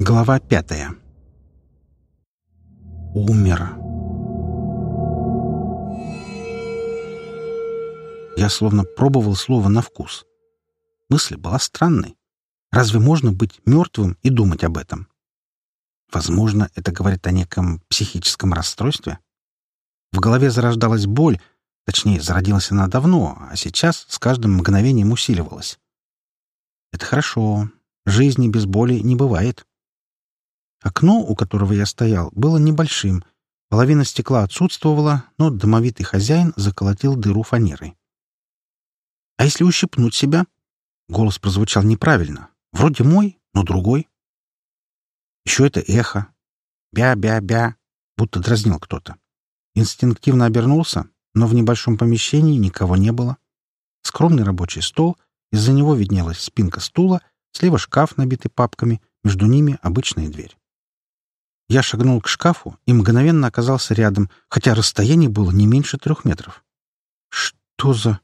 Глава пятая. Умер. Я словно пробовал слово на вкус. Мысль была странной. Разве можно быть мертвым и думать об этом? Возможно, это говорит о неком психическом расстройстве? В голове зарождалась боль, точнее, зародилась она давно, а сейчас с каждым мгновением усиливалась. Это хорошо. Жизни без боли не бывает. Окно, у которого я стоял, было небольшим. Половина стекла отсутствовала, но домовитый хозяин заколотил дыру фанерой. «А если ущипнуть себя?» Голос прозвучал неправильно. Вроде мой, но другой. Еще это эхо. Бя-бя-бя, будто дразнил кто-то. Инстинктивно обернулся, но в небольшом помещении никого не было. Скромный рабочий стол, из-за него виднелась спинка стула, слева шкаф, набитый папками, между ними обычная дверь. Я шагнул к шкафу и мгновенно оказался рядом, хотя расстояние было не меньше трех метров. Что за...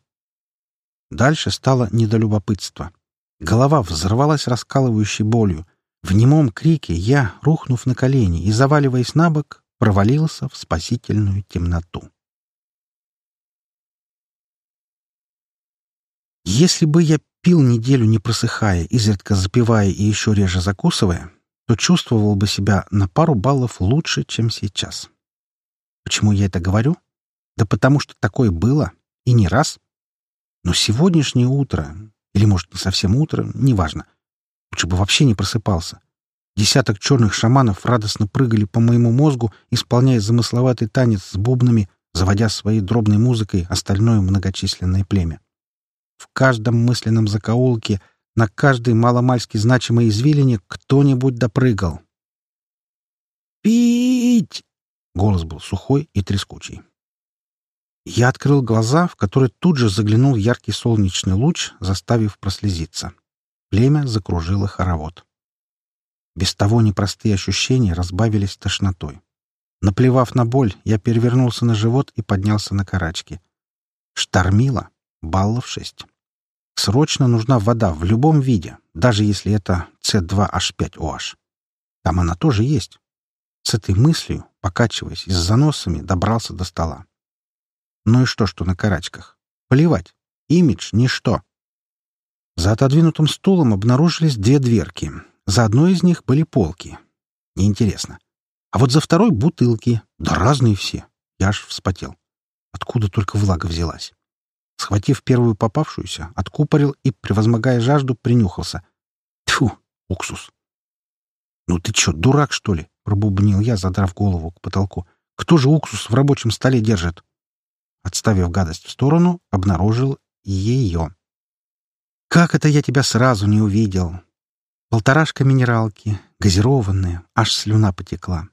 Дальше стало недолюбопытство. Голова взорвалась раскалывающей болью. В немом крике я, рухнув на колени и заваливаясь на бок, провалился в спасительную темноту. Если бы я пил неделю не просыхая, изредка запивая и еще реже закусывая, то чувствовал бы себя на пару баллов лучше, чем сейчас. Почему я это говорю? Да потому что такое было, и не раз. Но сегодняшнее утро, или, может, не совсем утро, неважно, лучше бы вообще не просыпался. Десяток черных шаманов радостно прыгали по моему мозгу, исполняя замысловатый танец с бубнами, заводя своей дробной музыкой остальное многочисленное племя. В каждом мысленном закоулке — на каждой маломальски значимой извилине кто-нибудь допрыгал. «Пить!» — голос был сухой и трескучий. Я открыл глаза, в которые тут же заглянул яркий солнечный луч, заставив прослезиться. Племя закружило хоровод. Без того непростые ощущения разбавились тошнотой. Наплевав на боль, я перевернулся на живот и поднялся на карачки. Штормило. Баллов шесть. Срочно нужна вода в любом виде, даже если это С2H5OH. Там она тоже есть. С этой мыслью, покачиваясь и с заносами, добрался до стола. Ну и что, что на карачках? Плевать. Имидж — ничто. За отодвинутым стулом обнаружились две дверки. За одной из них были полки. Неинтересно. А вот за второй — бутылки. Да разные все. Я аж вспотел. Откуда только влага взялась. Схватив первую попавшуюся, откупорил и, превозмогая жажду, принюхался. Тьфу, уксус. «Ну ты чё, дурак, что ли?» — пробубнил я, задрав голову к потолку. «Кто же уксус в рабочем столе держит?» Отставив гадость в сторону, обнаружил ее. «Как это я тебя сразу не увидел?» Полторашка минералки, газированная, аж слюна потекла.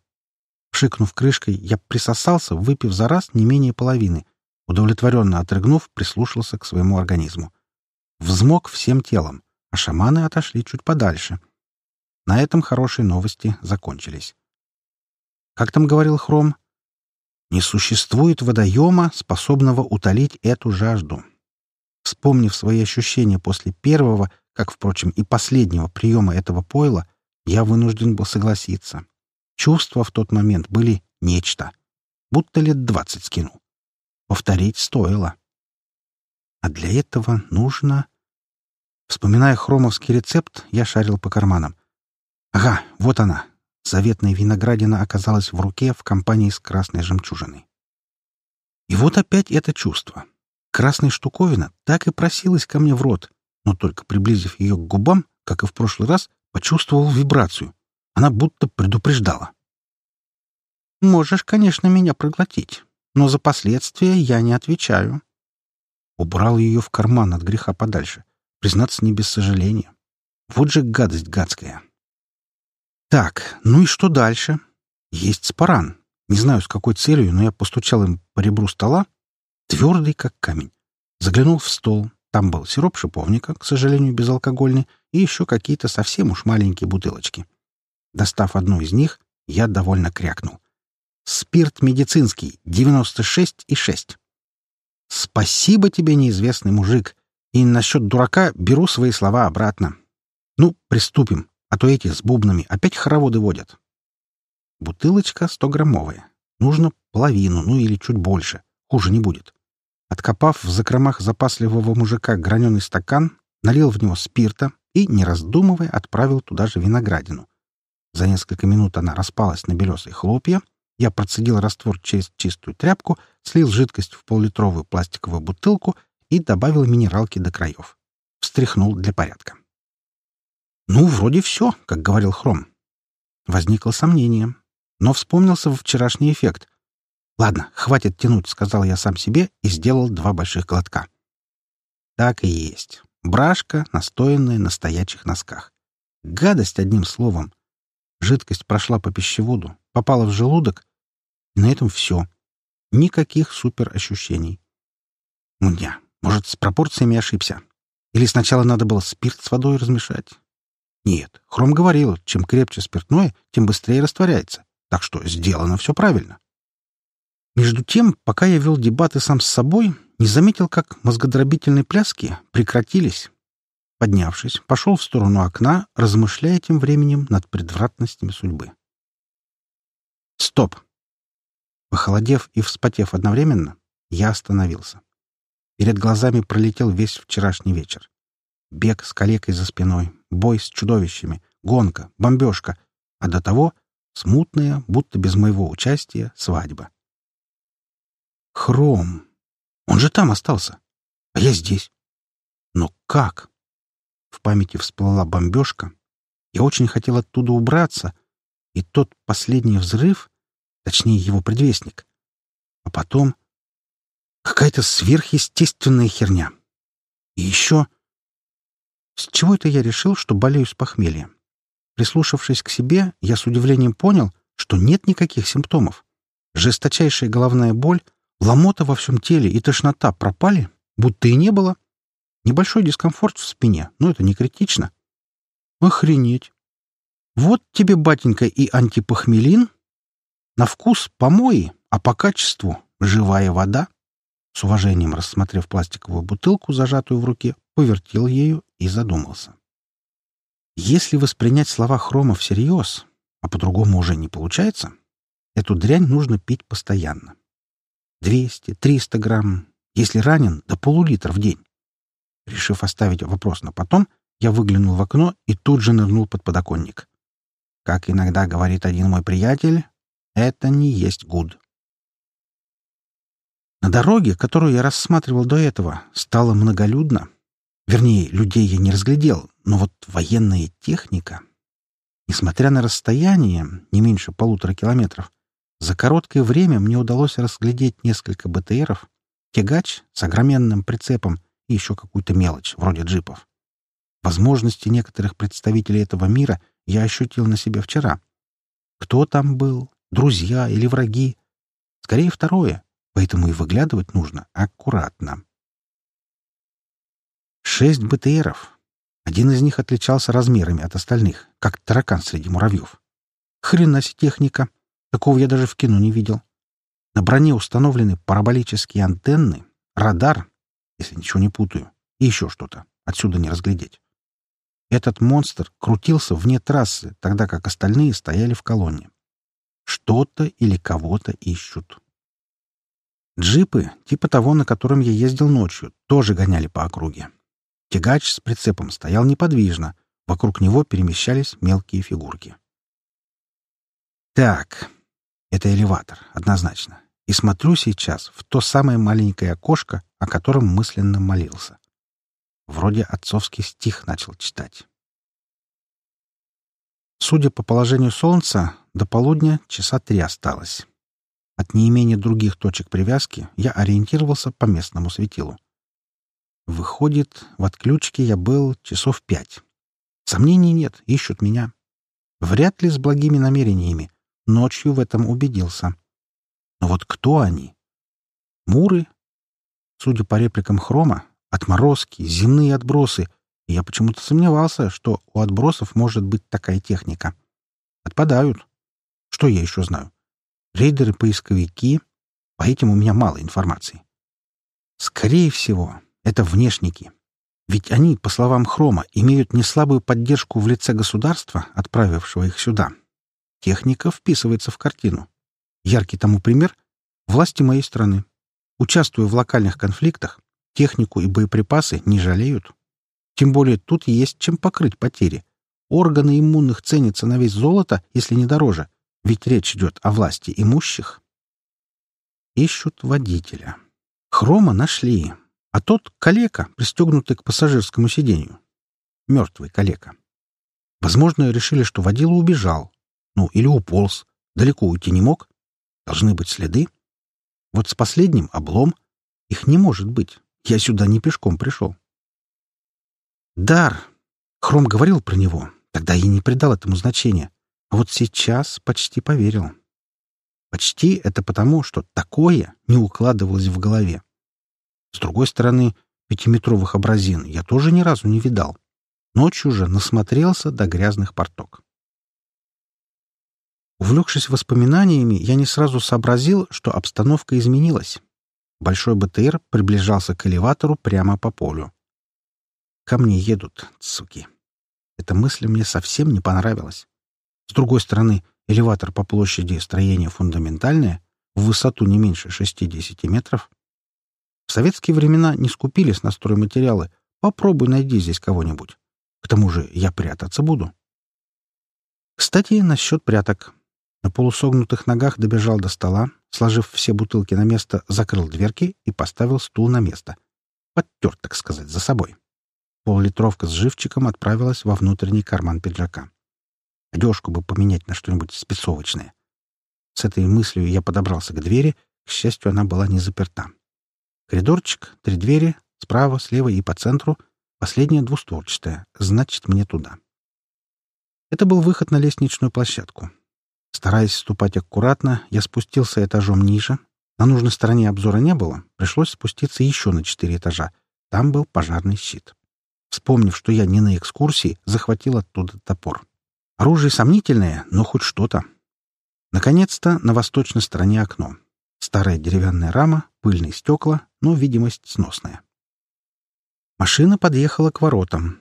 Шикнув крышкой, я присосался, выпив за раз не менее половины, Удовлетворенно отрыгнув, прислушался к своему организму. Взмок всем телом, а шаманы отошли чуть подальше. На этом хорошие новости закончились. Как там говорил Хром? Не существует водоема, способного утолить эту жажду. Вспомнив свои ощущения после первого, как, впрочем, и последнего приема этого пойла, я вынужден был согласиться. Чувства в тот момент были нечто. Будто лет двадцать скинул. Повторить стоило. А для этого нужно... Вспоминая хромовский рецепт, я шарил по карманам. Ага, вот она. Заветная виноградина оказалась в руке в компании с красной жемчужиной. И вот опять это чувство. Красная штуковина так и просилась ко мне в рот, но только приблизив ее к губам, как и в прошлый раз, почувствовал вибрацию. Она будто предупреждала. «Можешь, конечно, меня проглотить, но за последствия я не отвечаю. Убрал ее в карман от греха подальше. Признаться, не без сожаления. Вот же гадость гадская. Так, ну и что дальше? Есть спаран. Не знаю, с какой целью, но я постучал им по ребру стола, твердый, как камень. Заглянул в стол. Там был сироп шиповника, к сожалению, безалкогольный, и еще какие-то совсем уж маленькие бутылочки. Достав одну из них, я довольно крякнул. Спирт медицинский, 96,6. Спасибо тебе, неизвестный мужик. И насчет дурака беру свои слова обратно. Ну, приступим. а то эти с бубнами опять хороводы водят. Бутылочка 100-граммовая. Нужно половину, ну или чуть больше. Хуже не будет. Откопав в закромах запасливого мужика граненый стакан, налил в него спирта и, не раздумывая, отправил туда же виноградину. За несколько минут она распалась на белесые хлопья. Я процедил раствор через чистую тряпку, слил жидкость в поллитровую пластиковую бутылку и добавил минералки до краев. Встряхнул для порядка. Ну, вроде все, как говорил Хром. Возникло сомнение, но вспомнился вчерашний эффект. «Ладно, хватит тянуть», — сказал я сам себе и сделал два больших глотка. Так и есть. Брашка, настоянная на стоячих носках. Гадость, одним словом. Жидкость прошла по пищеводу, попала в желудок, и на этом все. Никаких суперощущений. Мудя, может, с пропорциями ошибся? Или сначала надо было спирт с водой размешать? Нет, Хром говорил, чем крепче спиртное, тем быстрее растворяется. Так что сделано все правильно. Между тем, пока я вел дебаты сам с собой, не заметил, как мозгодробительные пляски прекратились. Поднявшись, пошел в сторону окна, размышляя тем временем над предвратностями судьбы. Стоп! Похолодев и вспотев одновременно, я остановился. Перед глазами пролетел весь вчерашний вечер. Бег с калекой за спиной, бой с чудовищами, гонка, бомбежка, а до того — смутная, будто без моего участия, свадьба. Хром. Он же там остался. А я здесь. Но как? В памяти всплыла бомбежка. Я очень хотел оттуда убраться. И тот последний взрыв, точнее его предвестник. А потом какая-то сверхъестественная херня. И еще... С чего это я решил, что болею с похмельем? Прислушавшись к себе, я с удивлением понял, что нет никаких симптомов. Жесточайшая головная боль, ломота во всем теле и тошнота пропали, будто и не было. Небольшой дискомфорт в спине, но это не критично. Охренеть! Вот тебе, батенька, и антипохмелин. На вкус помои, а по качеству живая вода. С уважением рассмотрев пластиковую бутылку, зажатую в руке, повертел ею и задумался. Если воспринять слова Хрома всерьез, а по-другому уже не получается, эту дрянь нужно пить постоянно. 200-300 грамм, если ранен, до полулитра в день. Решив оставить вопрос на потом, я выглянул в окно и тут же нырнул под подоконник. Как иногда говорит один мой приятель, это не есть гуд. На дороге, которую я рассматривал до этого, стало многолюдно. Вернее, людей я не разглядел, но вот военная техника... Несмотря на расстояние, не меньше полутора километров, за короткое время мне удалось разглядеть несколько БТРов, тягач с огроменным прицепом и еще какую-то мелочь, вроде джипов. Возможности некоторых представителей этого мира я ощутил на себе вчера. Кто там был? Друзья или враги? Скорее, второе, поэтому и выглядывать нужно аккуратно. Шесть БТРов. Один из них отличался размерами от остальных, как таракан среди муравьев. Хрена себе техника! Такого я даже в кино не видел. На броне установлены параболические антенны, радар, если ничего не путаю, и еще что-то. Отсюда не разглядеть. Этот монстр крутился вне трассы, тогда как остальные стояли в колонне. Что-то или кого-то ищут. Джипы, типа того, на котором я ездил ночью, тоже гоняли по округе. Тягач с прицепом стоял неподвижно, вокруг него перемещались мелкие фигурки. Так, это элеватор, однозначно. И смотрю сейчас в то самое маленькое окошко, о котором мысленно молился. Вроде отцовский стих начал читать. Судя по положению солнца, до полудня часа три осталось. От неимения других точек привязки я ориентировался по местному светилу. Выходит, в отключке я был часов пять. Сомнений нет, ищут меня. Вряд ли с благими намерениями, Ночью в этом убедился. Но вот кто они? Муры? Судя по репликам Хрома, отморозки, земные отбросы. Я почему-то сомневался, что у отбросов может быть такая техника. Отпадают. Что я еще знаю? Рейдеры-поисковики. По этим у меня мало информации. Скорее всего, это внешники. Ведь они, по словам Хрома, имеют неслабую поддержку в лице государства, отправившего их сюда. Техника вписывается в картину. Яркий тому пример — власти моей страны. Участвуя в локальных конфликтах, технику и боеприпасы не жалеют. Тем более тут есть чем покрыть потери. Органы иммунных ценятся на весь золото, если не дороже, ведь речь идет о власти имущих. Ищут водителя. Хрома нашли, а тот — калека, пристегнутый к пассажирскому сиденью. Мертвый калека. Возможно, решили, что водила убежал. Ну, или уполз. Далеко уйти не мог. Должны быть следы. Вот с последним — облом. Их не может быть. Я сюда не пешком пришел. Дар. Хром говорил про него. Тогда я не придал этому значения. А вот сейчас почти поверил. Почти это потому, что такое не укладывалось в голове. С другой стороны, пятиметровых образин я тоже ни разу не видал. Ночью же насмотрелся до грязных порток. Увлекшись воспоминаниями, я не сразу сообразил, что обстановка изменилась. Большой БТР приближался к элеватору прямо по полю. Ко мне едут, суки. Эта мысль мне совсем не понравилась. С другой стороны, элеватор по площади строения фундаментальное, в высоту не меньше 60 метров. В советские времена не скупились на стройматериалы. Попробуй найди здесь кого-нибудь. К тому же я прятаться буду. Кстати, насчет пряток. На полусогнутых ногах добежал до стола, сложив все бутылки на место, закрыл дверки и поставил стул на место. Подтер, так сказать, за собой. Поллитровка с живчиком отправилась во внутренний карман пиджака. Одежку бы поменять на что-нибудь спецовочное. С этой мыслью я подобрался к двери. К счастью, она была не заперта. Коридорчик, три двери, справа, слева и по центру. Последняя двустворчатая. Значит, мне туда. Это был выход на лестничную площадку. Стараясь ступать аккуратно, я спустился этажом ниже. На нужной стороне обзора не было. Пришлось спуститься еще на четыре этажа. Там был пожарный щит. Вспомнив, что я не на экскурсии, захватил оттуда топор. Оружие сомнительное, но хоть что-то. Наконец-то на восточной стороне окно. Старая деревянная рама, пыльные стекла, но видимость сносная. Машина подъехала к воротам.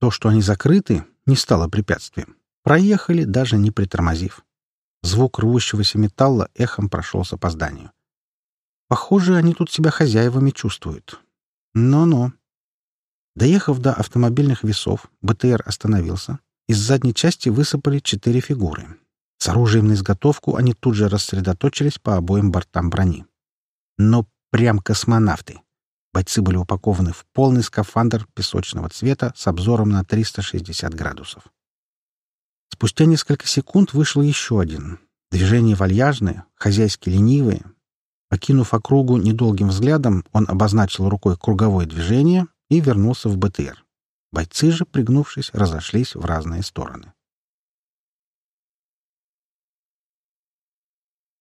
То, что они закрыты, не стало препятствием. Проехали, даже не притормозив. Звук рвущегося металла эхом прошелся по зданию. Похоже, они тут себя хозяевами чувствуют. Но-но. Доехав до автомобильных весов, БТР остановился. Из задней части высыпали четыре фигуры. С оружием на изготовку они тут же рассредоточились по обоим бортам брони. Но прям космонавты. Бойцы были упакованы в полный скафандр песочного цвета с обзором на 360 градусов. Спустя несколько секунд вышел еще один. Движение вальяжное, хозяйски ленивые. Покинув округу недолгим взглядом, он обозначил рукой круговое движение и вернулся в БТР. Бойцы же, пригнувшись, разошлись в разные стороны.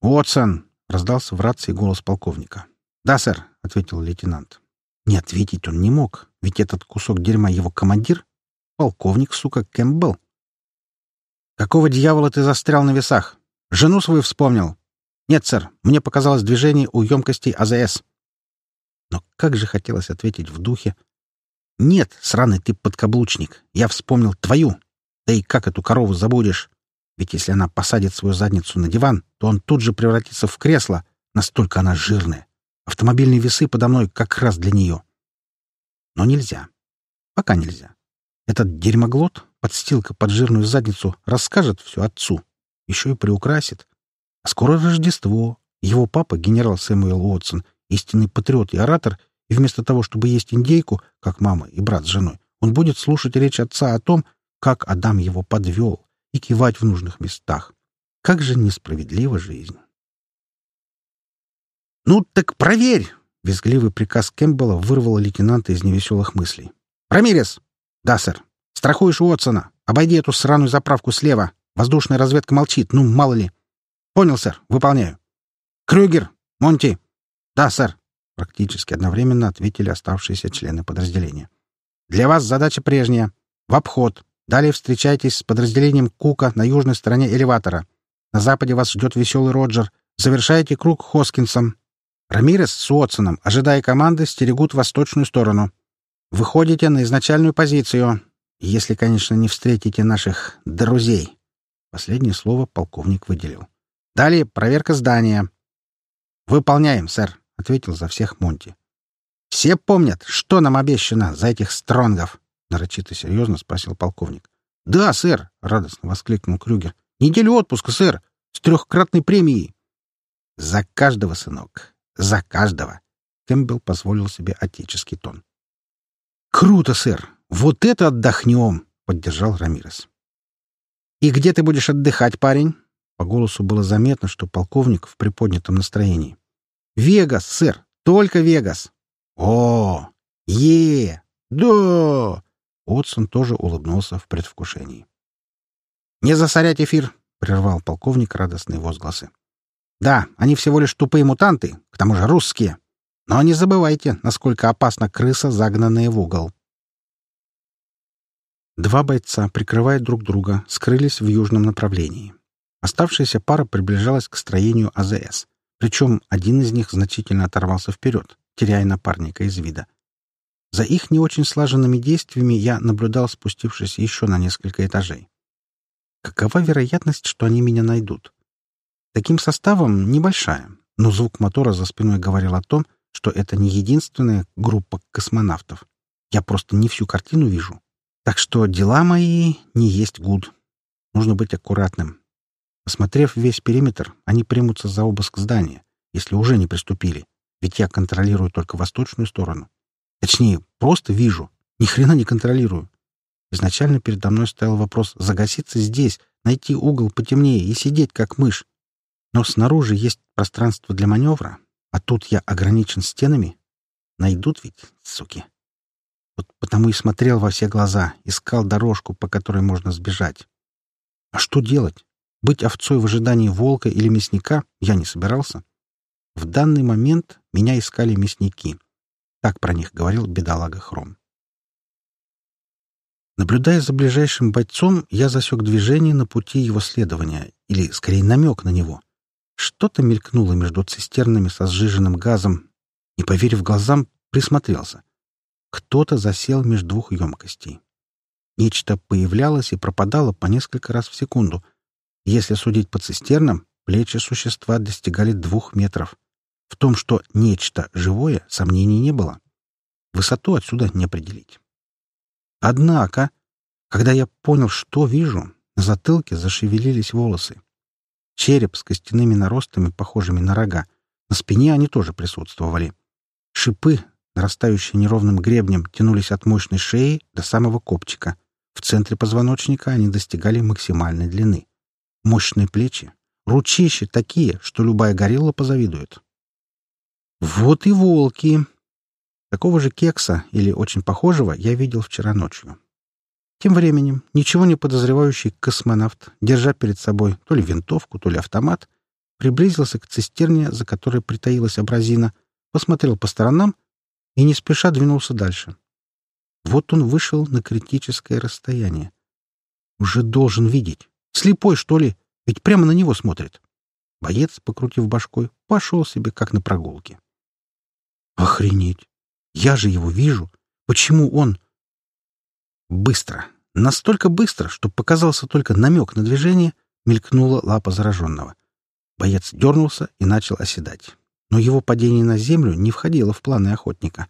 «Уотсон!» — раздался в рации голос полковника. «Да, сэр», — ответил лейтенант. Не ответить он не мог, ведь этот кусок дерьма его командир — полковник, сука, Кэмпбелл. «Какого дьявола ты застрял на весах? Жену свою вспомнил?» «Нет, сэр, мне показалось движение у емкостей АЗС». Но как же хотелось ответить в духе «Нет, сраный ты подкаблучник, я вспомнил твою. Да и как эту корову забудешь? Ведь если она посадит свою задницу на диван, то он тут же превратится в кресло, настолько она жирная. Автомобильные весы подо мной как раз для нее. Но нельзя. Пока нельзя. Этот дерьмоглот, подстилка под жирную задницу, расскажет все отцу. Еще и приукрасит. А скоро Рождество. Его папа, генерал Сэмюэл Уотсон, истинный патриот и оратор, и вместо того, чтобы есть индейку, как мама и брат с женой, он будет слушать речь отца о том, как Адам его подвел, и кивать в нужных местах. Как же несправедлива жизнь! «Ну так проверь!» — визгливый приказ Кэмпбелла вырвал лейтенанта из невеселых мыслей. «Рамирес!» «Да, сэр. Страхуешь Уотсона. Обойди эту сраную заправку слева. Воздушная разведка молчит. Ну, мало ли». «Понял, сэр. Выполняю». «Крюгер! Монти!» «Да, сэр. Практически одновременно ответили оставшиеся члены подразделения. «Для вас задача прежняя. В обход. Далее встречайтесь с подразделением Кука на южной стороне элеватора. На западе вас ждет веселый Роджер. Завершайте круг Хоскинсом. Рамирес с Уотсоном, ожидая команды, стерегут восточную сторону. Выходите на изначальную позицию, если, конечно, не встретите наших друзей. Последнее слово полковник выделил. Далее проверка здания. Выполняем, сэр, ответил за всех Монти. Все помнят, что нам обещано за этих стронгов? нарочито серьезно спросил полковник. Да, сэр, радостно воскликнул Крюгер. Неделю отпуска, сэр, с трехкратной премией. За каждого, сынок, за каждого. Кэмпбелл позволил себе отеческий тон. «Круто, сэр! Вот это отдохнем!» — поддержал Рамирес. «И где ты будешь отдыхать, парень?» По голосу было заметно, что полковник в приподнятом настроении. «Вегас, сэр! Только Вегас!» «О! Е! Да!» Отсон тоже улыбнулся в предвкушении. «Не засорять эфир!» — прервал полковник радостные возгласы. «Да, они всего лишь тупые мутанты, к тому же русские. Но не забывайте, насколько опасна крыса, загнанная в угол. Два бойца, прикрывая друг друга, скрылись в южном направлении. Оставшаяся пара приближалась к строению АЗС. Причем один из них значительно оторвался вперед, теряя напарника из вида. За их не очень слаженными действиями я наблюдал, спустившись еще на несколько этажей. Какова вероятность, что они меня найдут? Таким составом небольшая, но звук мотора за спиной говорил о том, что это не единственная группа космонавтов. Я просто не всю картину вижу. Так что дела мои не есть гуд. Нужно быть аккуратным. Осмотрев весь периметр, они примутся за обыск здания, если уже не приступили, ведь я контролирую только восточную сторону. Точнее, просто вижу, ни хрена не контролирую. Изначально передо мной стоял вопрос загаситься здесь, найти угол потемнее и сидеть как мышь. Но снаружи есть пространство для маневра, а тут я ограничен стенами. Найдут ведь, суки. Вот потому и смотрел во все глаза, искал дорожку, по которой можно сбежать. А что делать? Быть овцой в ожидании волка или мясника я не собирался. В данный момент меня искали мясники. Так про них говорил бедолага Хром. Наблюдая за ближайшим бойцом, я засек движение на пути его следования, или, скорее, намек на него. Что-то мелькнуло между цистернами со сжиженным газом, и, поверив глазам, присмотрелся. Кто-то засел между двух емкостей. Нечто появлялось и пропадало по несколько раз в секунду. Если судить по цистернам, плечи существа достигали двух метров. В том, что нечто живое, сомнений не было. Высоту отсюда не определить. Однако, когда я понял, что вижу, на затылке зашевелились волосы. Череп с костяными наростами, похожими на рога. На спине они тоже присутствовали. Шипы, нарастающие неровным гребнем, тянулись от мощной шеи до самого копчика. В центре позвоночника они достигали максимальной длины. Мощные плечи, ручища такие, что любая горилла позавидует. Вот и волки. Такого же кекса, или очень похожего, я видел вчера ночью. Тем временем ничего не подозревающий космонавт, держа перед собой то ли винтовку, то ли автомат, приблизился к цистерне, за которой притаилась абразина, посмотрел по сторонам и не спеша двинулся дальше. Вот он вышел на критическое расстояние. Уже должен видеть. Слепой, что ли? Ведь прямо на него смотрит. Боец, покрутив башкой, пошел себе как на прогулке. Охренеть! Я же его вижу. Почему он... Быстро, настолько быстро, что показался только намек на движение, мелькнула лапа зараженного. Боец дернулся и начал оседать. Но его падение на землю не входило в планы охотника.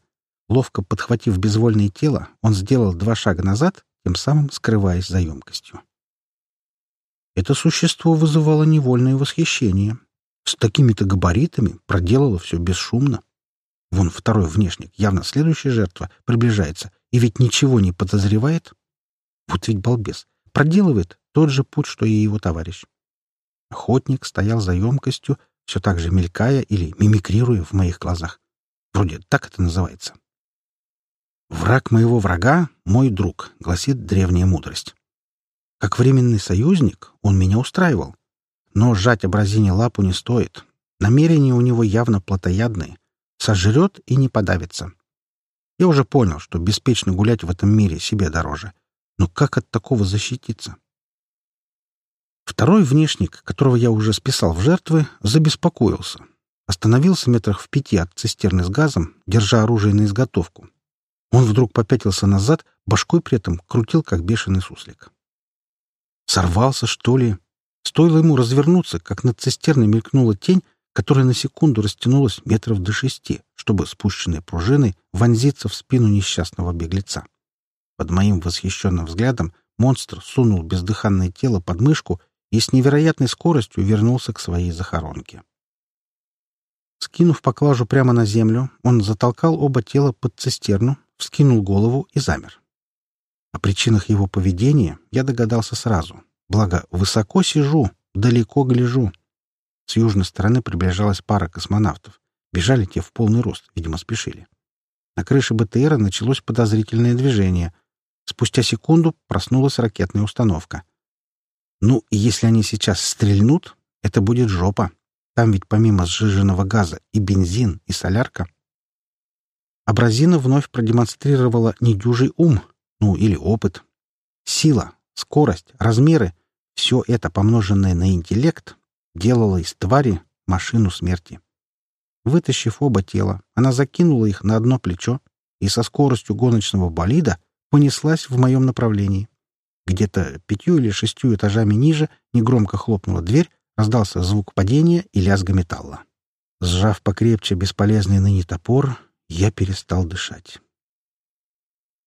Ловко подхватив безвольное тело, он сделал два шага назад, тем самым скрываясь за емкостью. Это существо вызывало невольное восхищение. С такими-то габаритами проделало все бесшумно. Вон второй внешник, явно следующая жертва, приближается и ведь ничего не подозревает. Вот ведь балбес. Проделывает тот же путь, что и его товарищ. Охотник стоял за емкостью, все так же мелькая или мимикрируя в моих глазах. Вроде так это называется. «Враг моего врага — мой друг», — гласит древняя мудрость. Как временный союзник он меня устраивал. Но сжать образине лапу не стоит. Намерения у него явно плотоядные. Сожрет и не подавится. Я уже понял, что беспечно гулять в этом мире себе дороже. Но как от такого защититься? Второй внешник, которого я уже списал в жертвы, забеспокоился. Остановился метрах в пяти от цистерны с газом, держа оружие на изготовку. Он вдруг попятился назад, башкой при этом крутил, как бешеный суслик. Сорвался, что ли? Стоило ему развернуться, как над цистерной мелькнула тень, которая на секунду растянулась метров до шести, чтобы спущенной пружиной вонзиться в спину несчастного беглеца. Под моим восхищенным взглядом монстр сунул бездыханное тело под мышку и с невероятной скоростью вернулся к своей захоронке. Скинув поклажу прямо на землю, он затолкал оба тела под цистерну, вскинул голову и замер. О причинах его поведения я догадался сразу. Благо, высоко сижу, далеко гляжу. С южной стороны приближалась пара космонавтов. Бежали те в полный рост, видимо, спешили. На крыше БТРа началось подозрительное движение. Спустя секунду проснулась ракетная установка. Ну, и если они сейчас стрельнут, это будет жопа. Там ведь помимо сжиженного газа и бензин, и солярка. Абразина вновь продемонстрировала недюжий ум, ну или опыт. Сила, скорость, размеры — все это, помноженное на интеллект, делало из твари машину смерти. Вытащив оба тела, она закинула их на одно плечо и со скоростью гоночного болида понеслась в моем направлении. Где-то пятью или шестью этажами ниже негромко хлопнула дверь, раздался звук падения и лязга металла. Сжав покрепче бесполезный ныне топор, я перестал дышать.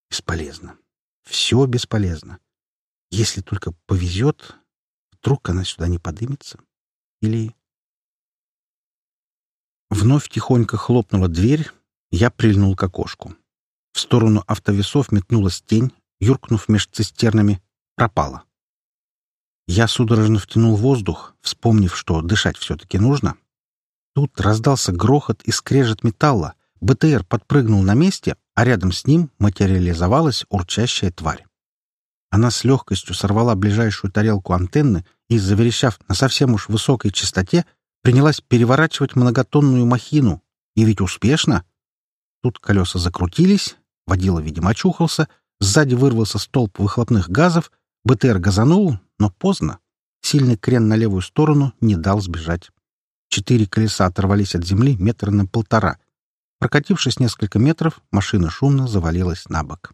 Бесполезно. Все бесполезно. Если только повезет, вдруг она сюда не подымется. Или... Вновь тихонько хлопнула дверь, я прильнул к окошку. В сторону автовесов метнулась тень, юркнув меж цистернами, пропала. Я судорожно втянул воздух, вспомнив, что дышать все-таки нужно. Тут раздался грохот и скрежет металла. БТР подпрыгнул на месте, а рядом с ним материализовалась урчащая тварь. Она с легкостью сорвала ближайшую тарелку антенны и, заверещав на совсем уж высокой частоте, принялась переворачивать многотонную махину. И ведь успешно. Тут колеса закрутились, водила, видимо, очухался, сзади вырвался столб выхлопных газов, БТР газанул, но поздно. Сильный крен на левую сторону не дал сбежать. Четыре колеса оторвались от земли метра на полтора. Прокатившись несколько метров, машина шумно завалилась на бок.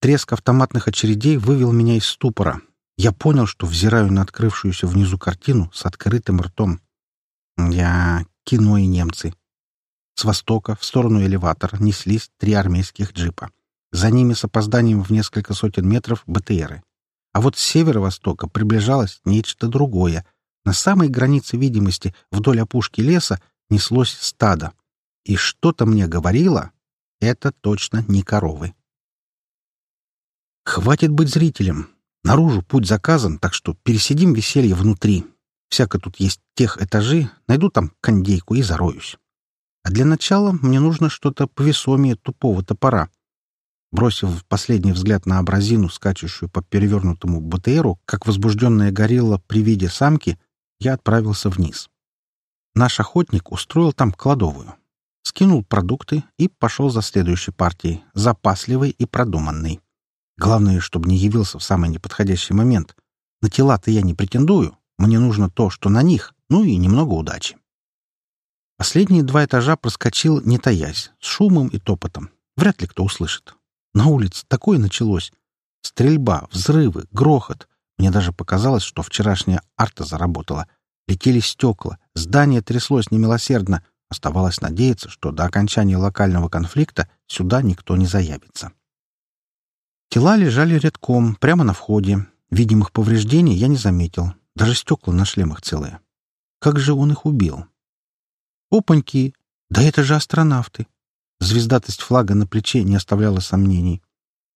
Треск автоматных очередей вывел меня из ступора. Я понял, что взираю на открывшуюся внизу картину с открытым ртом. Я кино и немцы. С востока в сторону элеватора неслись три армейских джипа. За ними с опозданием в несколько сотен метров БТРы. А вот с северо-востока приближалось нечто другое. На самой границе видимости вдоль опушки леса неслось стадо. И что-то мне говорило, это точно не коровы. Хватит быть зрителем. Наружу путь заказан, так что пересидим веселье внутри. Всяко тут есть тех этажи, найду там кондейку и зароюсь. А для начала мне нужно что-то повесомее тупого топора. Бросив последний взгляд на абразину, скачущую по перевернутому БТРу, как возбужденная горилла при виде самки, я отправился вниз. Наш охотник устроил там кладовую. Скинул продукты и пошел за следующей партией, запасливой и продуманной. Главное, чтобы не явился в самый неподходящий момент. На тела-то я не претендую. Мне нужно то, что на них, ну и немного удачи. Последние два этажа проскочил, не таясь, с шумом и топотом. Вряд ли кто услышит. На улице такое началось. Стрельба, взрывы, грохот. Мне даже показалось, что вчерашняя арта заработала. Летели стекла, здание тряслось немилосердно. Оставалось надеяться, что до окончания локального конфликта сюда никто не заявится. Тела лежали редком, прямо на входе. Видимых повреждений я не заметил. Даже стекла на шлемах целые. Как же он их убил? Опаньки! Да это же астронавты! Звездатость флага на плече не оставляла сомнений.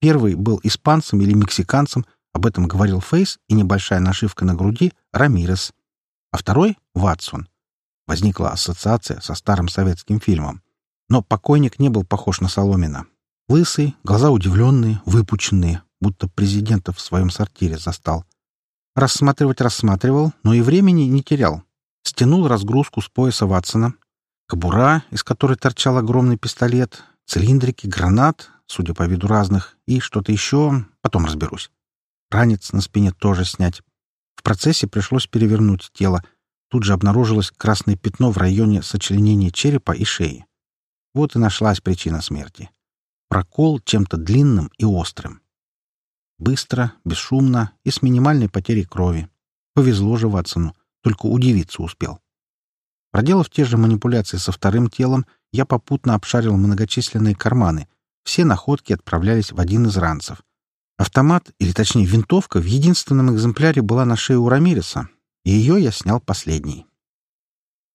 Первый был испанцем или мексиканцем, об этом говорил Фейс и небольшая нашивка на груди — Рамирес. А второй — Ватсон. Возникла ассоциация со старым советским фильмом. Но покойник не был похож на Соломина. Лысый, глаза удивленные, выпученные, будто президента в своем сортире застал. Рассматривать рассматривал, но и времени не терял. Стянул разгрузку с пояса Ватсона, Кобура, из которой торчал огромный пистолет, цилиндрики, гранат, судя по виду разных, и что-то еще, потом разберусь. Ранец на спине тоже снять. В процессе пришлось перевернуть тело. Тут же обнаружилось красное пятно в районе сочленения черепа и шеи. Вот и нашлась причина смерти. прокол чем-то длинным и острым. Быстро, бесшумно и с минимальной потерей крови. Повезло же Ватсону, только удивиться успел. Проделав те же манипуляции со вторым телом, я попутно обшарил многочисленные карманы. Все находки отправлялись в один из ранцев. Автомат, или точнее винтовка, в единственном экземпляре была на шее у Рамиреса, и ее я снял последний.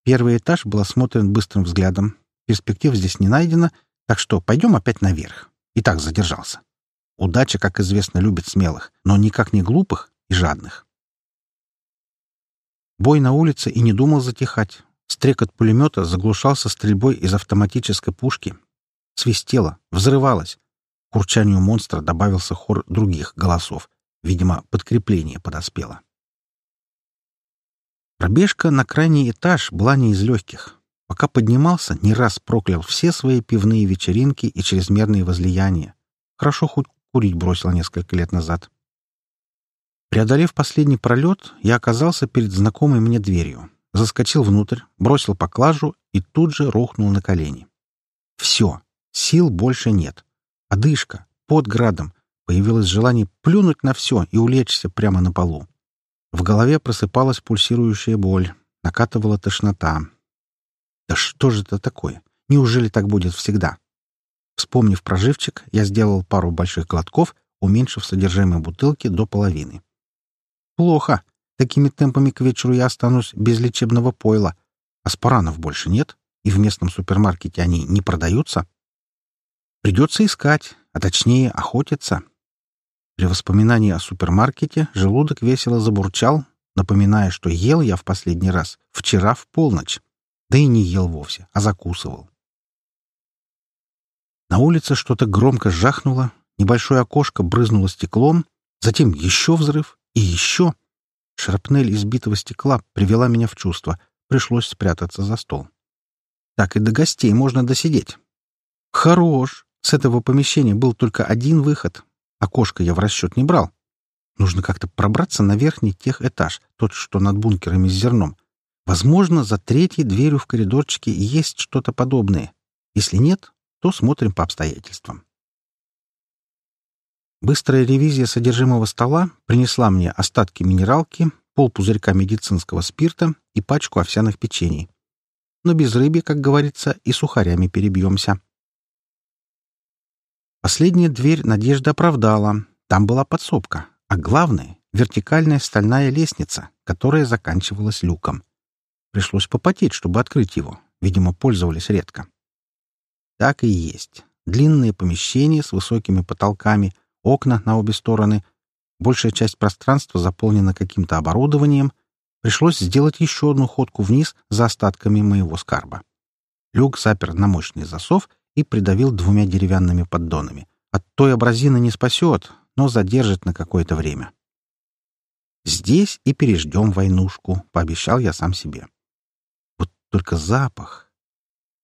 Первый этаж был осмотрен быстрым взглядом. Перспектив здесь не найдено, так что пойдем опять наверх. И так задержался. Удача, как известно, любит смелых, но никак не глупых и жадных. Бой на улице и не думал затихать. Стрекот пулемета заглушался стрельбой из автоматической пушки. Свистело, взрывалось. К урчанию монстра добавился хор других голосов. Видимо, подкрепление подоспело. Пробежка на крайний этаж была не из легких. Пока поднимался, не раз проклял все свои пивные вечеринки и чрезмерные возлияния. Хорошо хоть курить бросил несколько лет назад. Преодолев последний пролет, я оказался перед знакомой мне дверью заскочил внутрь, бросил поклажу и тут же рухнул на колени. Все, сил больше нет. Одышка, под градом. Появилось желание плюнуть на все и улечься прямо на полу. В голове просыпалась пульсирующая боль, накатывала тошнота. Да что же это такое? Неужели так будет всегда? Вспомнив проживчик, я сделал пару больших глотков, уменьшив содержимое бутылки до половины. Плохо. Такими темпами к вечеру я останусь без лечебного пойла. Аспаранов больше нет, и в местном супермаркете они не продаются. Придется искать, а точнее охотиться. При воспоминании о супермаркете желудок весело забурчал, напоминая, что ел я в последний раз вчера в полночь. Да и не ел вовсе, а закусывал. На улице что-то громко жахнуло, небольшое окошко брызнуло стеклом, затем еще взрыв и еще — Шрапнель избитого стекла привела меня в чувство. Пришлось спрятаться за стол. Так и до гостей можно досидеть. Хорош! С этого помещения был только один выход. Окошко я в расчет не брал. Нужно как-то пробраться на верхний тех этаж, тот, что над бункерами с зерном. Возможно, за третьей дверью в коридорчике есть что-то подобное. Если нет, то смотрим по обстоятельствам. Быстрая ревизия содержимого стола принесла мне остатки минералки, полпузырька медицинского спирта и пачку овсяных печений. Но без рыбы, как говорится, и сухарями перебьемся. Последняя дверь Надежда оправдала. Там была подсобка, а главное — вертикальная стальная лестница, которая заканчивалась люком. Пришлось попотеть, чтобы открыть его. Видимо, пользовались редко. Так и есть. Длинное помещение с высокими потолками — окна на обе стороны. Большая часть пространства заполнена каким-то оборудованием. Пришлось сделать еще одну ходку вниз за остатками моего скарба. Люк запер на мощный засов и придавил двумя деревянными поддонами. От той абразины не спасет, но задержит на какое-то время. «Здесь и переждем войнушку», — пообещал я сам себе. Вот только запах.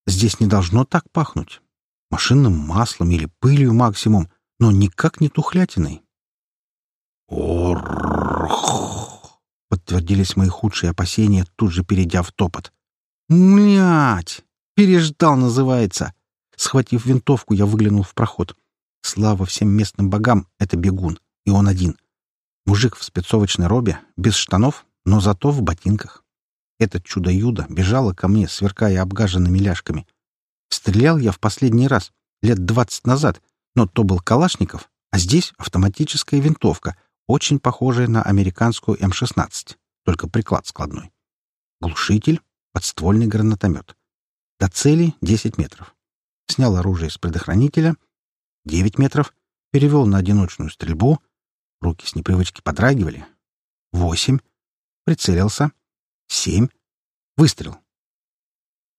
Здесь не должно так пахнуть. Машинным маслом или пылью максимум — но никак не тухлятиной. «Оррррх!» — подтвердились мои худшие опасения, тут же перейдя в топот. «Млять! Переждал, называется!» Схватив винтовку, я выглянул в проход. Слава всем местным богам, это бегун, и он один. Мужик в спецовочной робе, без штанов, но зато в ботинках. Это чудо-юдо бежало ко мне, сверкая обгаженными ляжками. Стрелял я в последний раз, лет двадцать назад, но то был Калашников, а здесь автоматическая винтовка, очень похожая на американскую М-16, только приклад складной. Глушитель, подствольный гранатомет. До цели 10 метров. Снял оружие с предохранителя. 9 метров. Перевел на одиночную стрельбу. Руки с непривычки подрагивали. 8. Прицелился. 7. Выстрел.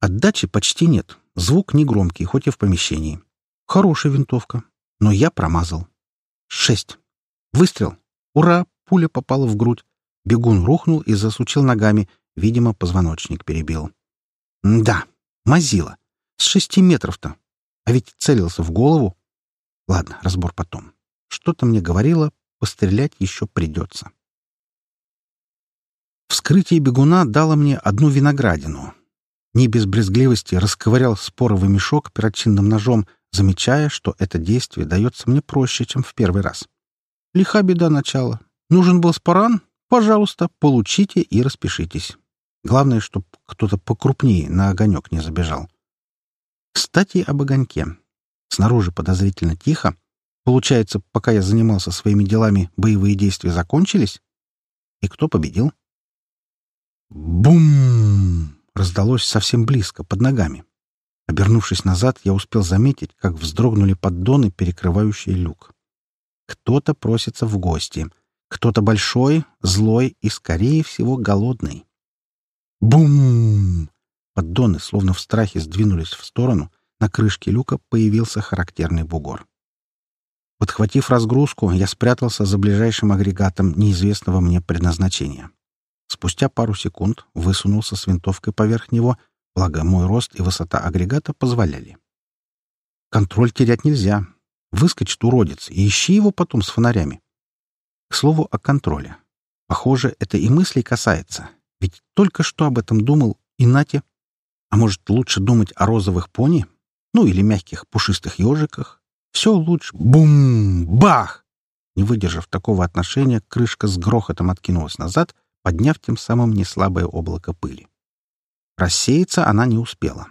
Отдачи почти нет. Звук негромкий, хоть и в помещении. Хорошая винтовка. Но я промазал. Шесть. Выстрел. Ура! Пуля попала в грудь. Бегун рухнул и засучил ногами. Видимо, позвоночник перебил. Да, мазила. С шести метров-то. А ведь целился в голову. Ладно, разбор потом. Что-то мне говорило, пострелять еще придется. Вскрытие бегуна дало мне одну виноградину. Не без брезгливости расковырял споровый мешок перочинным ножом, замечая, что это действие дается мне проще, чем в первый раз. Лиха беда начала. Нужен был спаран? Пожалуйста, получите и распишитесь. Главное, чтобы кто-то покрупнее на огонек не забежал. Кстати, об огоньке. Снаружи подозрительно тихо. Получается, пока я занимался своими делами, боевые действия закончились? И кто победил? Бум! Раздалось совсем близко, под ногами. Обернувшись назад, я успел заметить, как вздрогнули поддоны, перекрывающие люк. Кто-то просится в гости. Кто-то большой, злой и, скорее всего, голодный. Бум! Поддоны, словно в страхе, сдвинулись в сторону. На крышке люка появился характерный бугор. Подхватив разгрузку, я спрятался за ближайшим агрегатом неизвестного мне предназначения. Спустя пару секунд высунулся с винтовкой поверх него, благо мой рост и высота агрегата позволяли. Контроль терять нельзя. Выскочит уродец, и ищи его потом с фонарями. К слову о контроле. Похоже, это и мыслей касается. Ведь только что об этом думал и Нате. А может, лучше думать о розовых пони? Ну, или мягких пушистых ежиках? Все лучше. Бум! Бах! Не выдержав такого отношения, крышка с грохотом откинулась назад, подняв тем самым неслабое облако пыли. Рассеяться она не успела.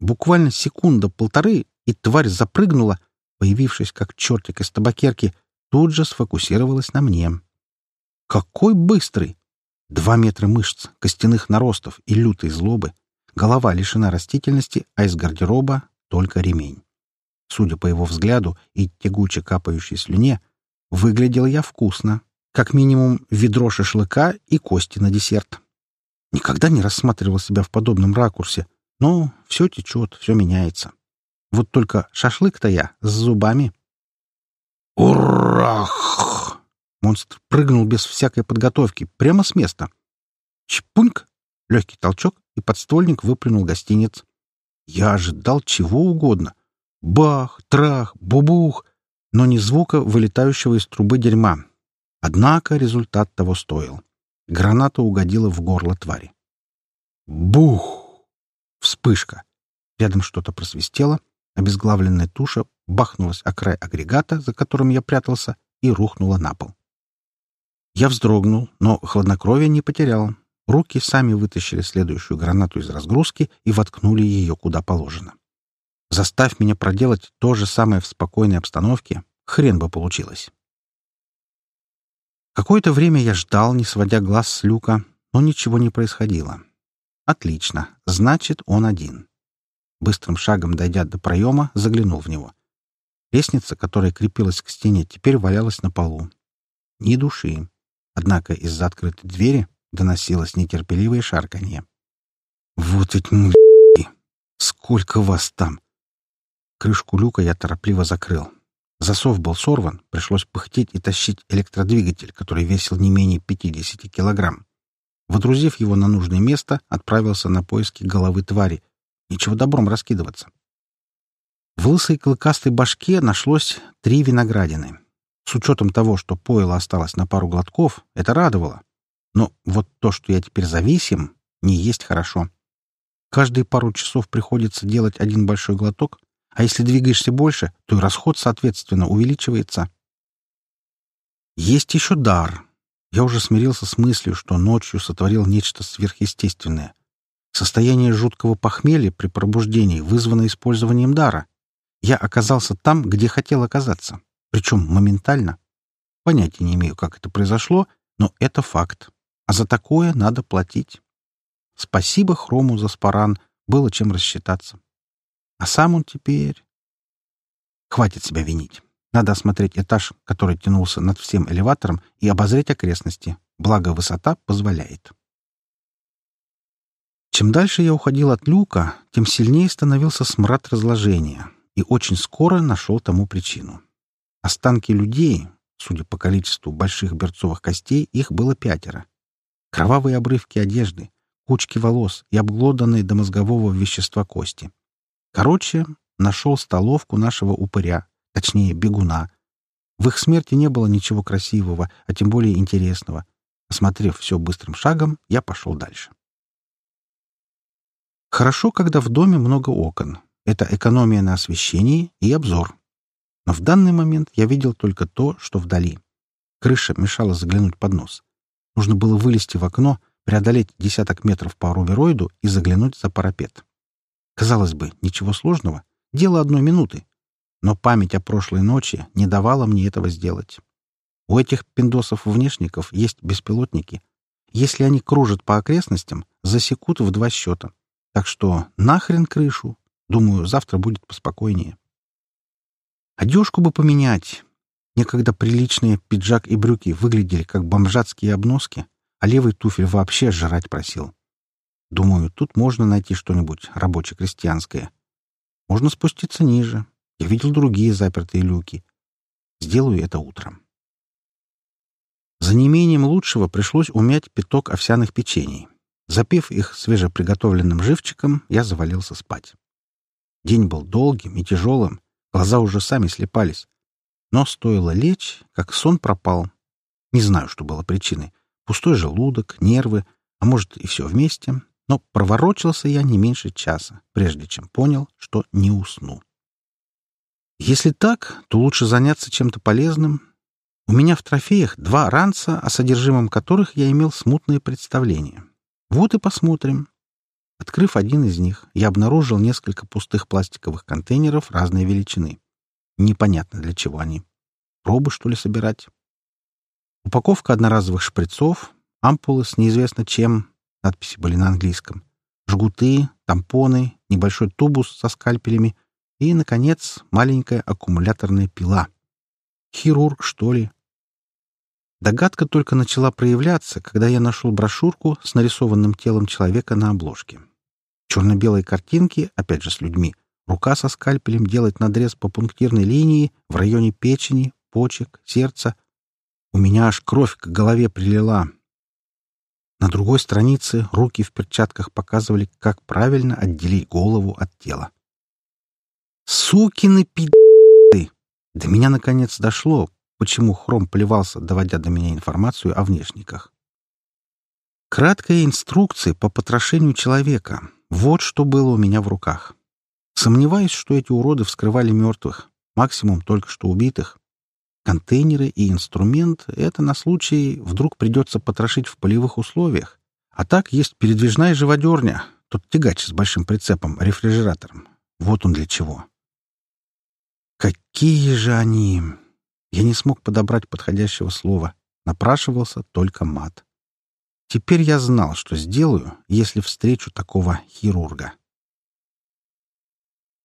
Буквально секунда-полторы, и тварь запрыгнула, появившись как чертик из табакерки, тут же сфокусировалась на мне. Какой быстрый! Два метра мышц, костяных наростов и лютой злобы. Голова лишена растительности, а из гардероба только ремень. Судя по его взгляду и тягуче капающей слюне, выглядел я вкусно. Как минимум ведро шашлыка и кости на десерт. Никогда не рассматривал себя в подобном ракурсе, но все течет, все меняется. Вот только шашлык-то я с зубами. «Урах!» Монстр прыгнул без всякой подготовки, прямо с места. Чпуньк! Легкий толчок, и подствольник выплюнул гостиниц. Я ожидал чего угодно. Бах, трах, бубух, но не звука вылетающего из трубы дерьма. Однако результат того стоил. Граната угодила в горло твари. Бух! Вспышка. Рядом что-то просвистело, обезглавленная туша бахнулась о край агрегата, за которым я прятался, и рухнула на пол. Я вздрогнул, но хладнокровие не потерял. Руки сами вытащили следующую гранату из разгрузки и воткнули ее куда положено. Заставь меня проделать то же самое в спокойной обстановке, хрен бы получилось. Какое-то время я ждал, не сводя глаз с люка, но ничего не происходило. Отлично, значит, он один. Быстрым шагом дойдя до проема, заглянул в него. Лестница, которая крепилась к стене, теперь валялась на полу. Ни души. Однако из-за открытой двери доносилось нетерпеливое шарканье. «Вот ведь мы... Сколько вас там!» Крышку люка я торопливо закрыл. Засов был сорван, пришлось пыхтеть и тащить электродвигатель, который весил не менее 50 килограмм. Водрузив его на нужное место, отправился на поиски головы твари. Ничего добром раскидываться. В лысой клыкастой башке нашлось три виноградины. С учетом того, что пойло осталось на пару глотков, это радовало. Но вот то, что я теперь зависим, не есть хорошо. Каждые пару часов приходится делать один большой глоток, а если двигаешься больше, то и расход, соответственно, увеличивается. Есть еще дар. Я уже смирился с мыслью, что ночью сотворил нечто сверхъестественное. Состояние жуткого похмелья при пробуждении вызвано использованием дара. Я оказался там, где хотел оказаться. Причем моментально. Понятия не имею, как это произошло, но это факт. А за такое надо платить. Спасибо Хрому за спаран, было чем рассчитаться. А сам он теперь... Хватит себя винить. Надо осмотреть этаж, который тянулся над всем элеватором, и обозреть окрестности, благо высота позволяет. Чем дальше я уходил от люка, тем сильнее становился смрад разложения, и очень скоро нашел тому причину. Останки людей, судя по количеству больших берцовых костей, их было пятеро. Кровавые обрывки одежды, кучки волос и обглоданные до мозгового вещества кости. Короче, нашел столовку нашего упыря, точнее, бегуна. В их смерти не было ничего красивого, а тем более интересного. Осмотрев все быстрым шагом, я пошел дальше. Хорошо, когда в доме много окон. это экономия на освещении и обзор. Но в данный момент я видел только то, что вдали. Крыша мешала заглянуть под нос. Нужно было вылезти в окно, преодолеть десяток метров по рубероиду и заглянуть за парапет. Казалось бы, ничего сложного, дело одной минуты. Но память о прошлой ночи не давала мне этого сделать. У этих пиндосов-внешников есть беспилотники. Если они кружат по окрестностям, засекут в два счета. Так что нахрен крышу. Думаю, завтра будет поспокойнее. Одежку бы поменять. Некогда приличные пиджак и брюки выглядели как бомжатские обноски, а левый туфель вообще жрать просил. Думаю, тут можно найти что-нибудь рабоче-крестьянское. Можно спуститься ниже. Я видел другие запертые люки. Сделаю это утром. За неимением лучшего пришлось умять пяток овсяных печений. Запив их свежеприготовленным живчиком, я завалился спать. День был долгим и тяжелым, глаза уже сами слепались. Но стоило лечь, как сон пропал. Не знаю, что было причиной. Пустой желудок, нервы, а может и все вместе. Но проворочился я не меньше часа, прежде чем понял, что не усну. Если так, то лучше заняться чем-то полезным, у меня в трофеях два ранца, о содержимом которых я имел смутное представление. Вот и посмотрим. Открыв один из них, я обнаружил несколько пустых пластиковых контейнеров разной величины. Непонятно для чего они. Пробы, что ли, собирать? Упаковка одноразовых шприцов, ампулы с неизвестно чем, надписи были на английском, жгуты, тампоны, небольшой тубус со скальпелями и, наконец, маленькая аккумуляторная пила. Хирург, что ли? Догадка только начала проявляться, когда я нашел брошюрку с нарисованным телом человека на обложке. Черно-белые картинки, опять же с людьми, рука со скальпелем делает надрез по пунктирной линии в районе печени, почек, сердца. У меня аж кровь к голове прилила. На другой странице руки в перчатках показывали, как правильно отделить голову от тела. «Сукины пи***!» До меня наконец дошло, почему Хром плевался, доводя до меня информацию о внешниках. Краткая инструкция по потрошению человека. Вот что было у меня в руках. Сомневаюсь, что эти уроды вскрывали мертвых, максимум только что убитых. Контейнеры и инструмент — это на случай, вдруг придется потрошить в полевых условиях. А так есть передвижная живодерня, тот тягач с большим прицепом, рефрижератором. Вот он для чего. Какие же они! Я не смог подобрать подходящего слова. Напрашивался только мат. Теперь я знал, что сделаю, если встречу такого хирурга.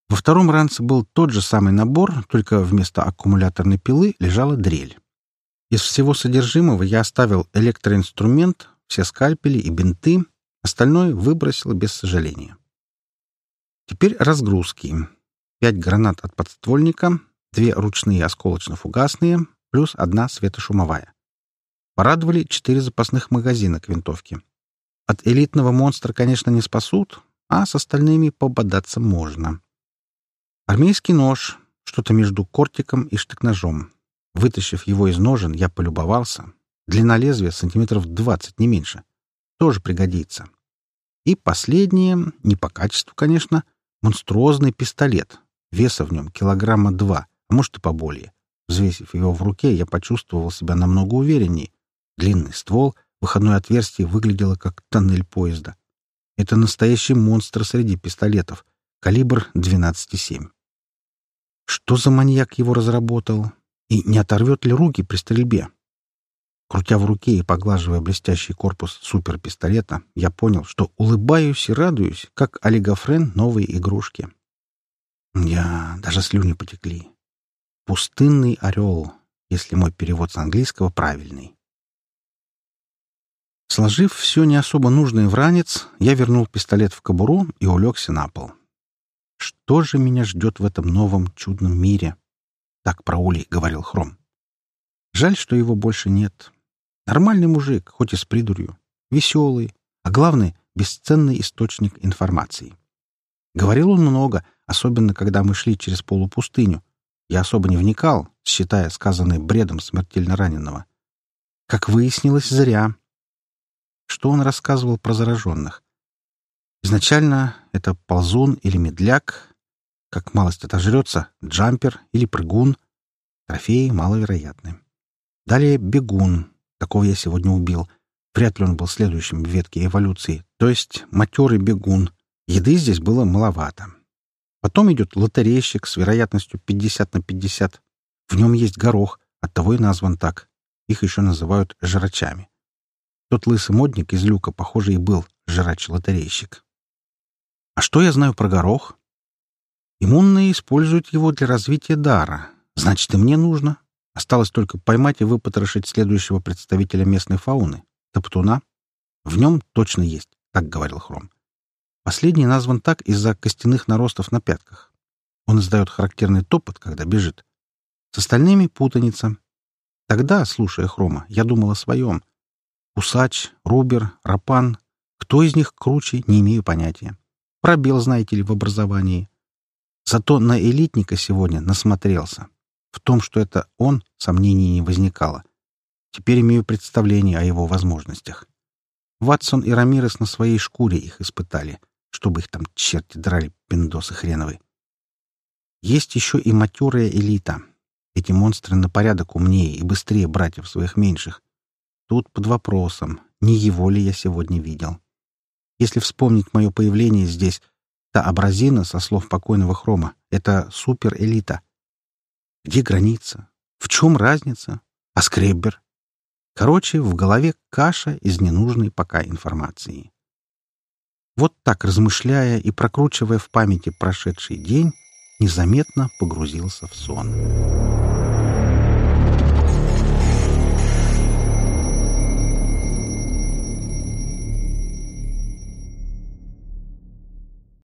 Во втором ранце был тот же самый набор, только вместо аккумуляторной пилы лежала дрель. Из всего содержимого я оставил электроинструмент, все скальпели и бинты, остальное выбросил без сожаления. Теперь разгрузки пять гранат от подствольника, две ручные осколочно-фугасные, плюс одна светошумовая. Порадовали четыре запасных магазина к винтовке. От элитного монстра, конечно, не спасут, а с остальными пободаться можно. Армейский нож, что-то между кортиком и штык-ножом. Вытащив его из ножен, я полюбовался. Длина лезвия сантиметров двадцать, не меньше. Тоже пригодится. И последнее, не по качеству, конечно, монструозный пистолет, Веса в нем килограмма два, а может и поболее. Взвесив его в руке, я почувствовал себя намного уверенней. Длинный ствол, выходное отверстие выглядело как тоннель поезда. Это настоящий монстр среди пистолетов. Калибр 12,7. Что за маньяк его разработал? И не оторвет ли руки при стрельбе? Крутя в руке и поглаживая блестящий корпус суперпистолета, я понял, что улыбаюсь и радуюсь, как олигофрен новой игрушки. Я даже слюни потекли. Пустынный орел, если мой перевод с английского правильный. Сложив все не особо нужное в ранец, я вернул пистолет в кобуру и улегся на пол. Что же меня ждет в этом новом чудном мире? Так про Улей говорил Хром. Жаль, что его больше нет. Нормальный мужик, хоть и с придурью. Веселый, а главное — бесценный источник информации. Говорил он много — особенно когда мы шли через полупустыню. Я особо не вникал, считая сказанное бредом смертельно раненого. Как выяснилось, зря. Что он рассказывал про зараженных? Изначально это ползун или медляк, как малость отожрется, джампер или прыгун. Трофеи маловероятны. Далее бегун. Такого я сегодня убил. Вряд ли он был следующим в ветке эволюции. То есть матерый бегун. Еды здесь было маловато. Потом идет лотерейщик с вероятностью 50 на 50. В нем есть горох, оттого и назван так. Их еще называют жрачами. Тот лысый модник из люка, похоже, и был жрач-лотерейщик. А что я знаю про горох? Иммунные используют его для развития дара. Значит, и мне нужно. Осталось только поймать и выпотрошить следующего представителя местной фауны — топтуна. В нем точно есть, так говорил Хром. Последний назван так из-за костяных наростов на пятках. Он издает характерный топот, когда бежит. С остальными путаница. Тогда, слушая Хрома, я думал о своем. Усач, Рубер, Рапан. Кто из них круче, не имею понятия. Пробел, знаете ли, в образовании. Зато на элитника сегодня насмотрелся. В том, что это он, сомнений не возникало. Теперь имею представление о его возможностях. Ватсон и Рамирес на своей шкуре их испытали чтобы их там черти драли, пиндосы хреновы. Есть еще и матерая элита. Эти монстры на порядок умнее и быстрее братьев своих меньших. Тут под вопросом, не его ли я сегодня видел. Если вспомнить мое появление здесь, та абразина, со слов покойного Хрома, — это суперэлита. Где граница? В чем разница? А скреббер? Короче, в голове каша из ненужной пока информации. Вот так, размышляя и прокручивая в памяти прошедший день, незаметно погрузился в сон.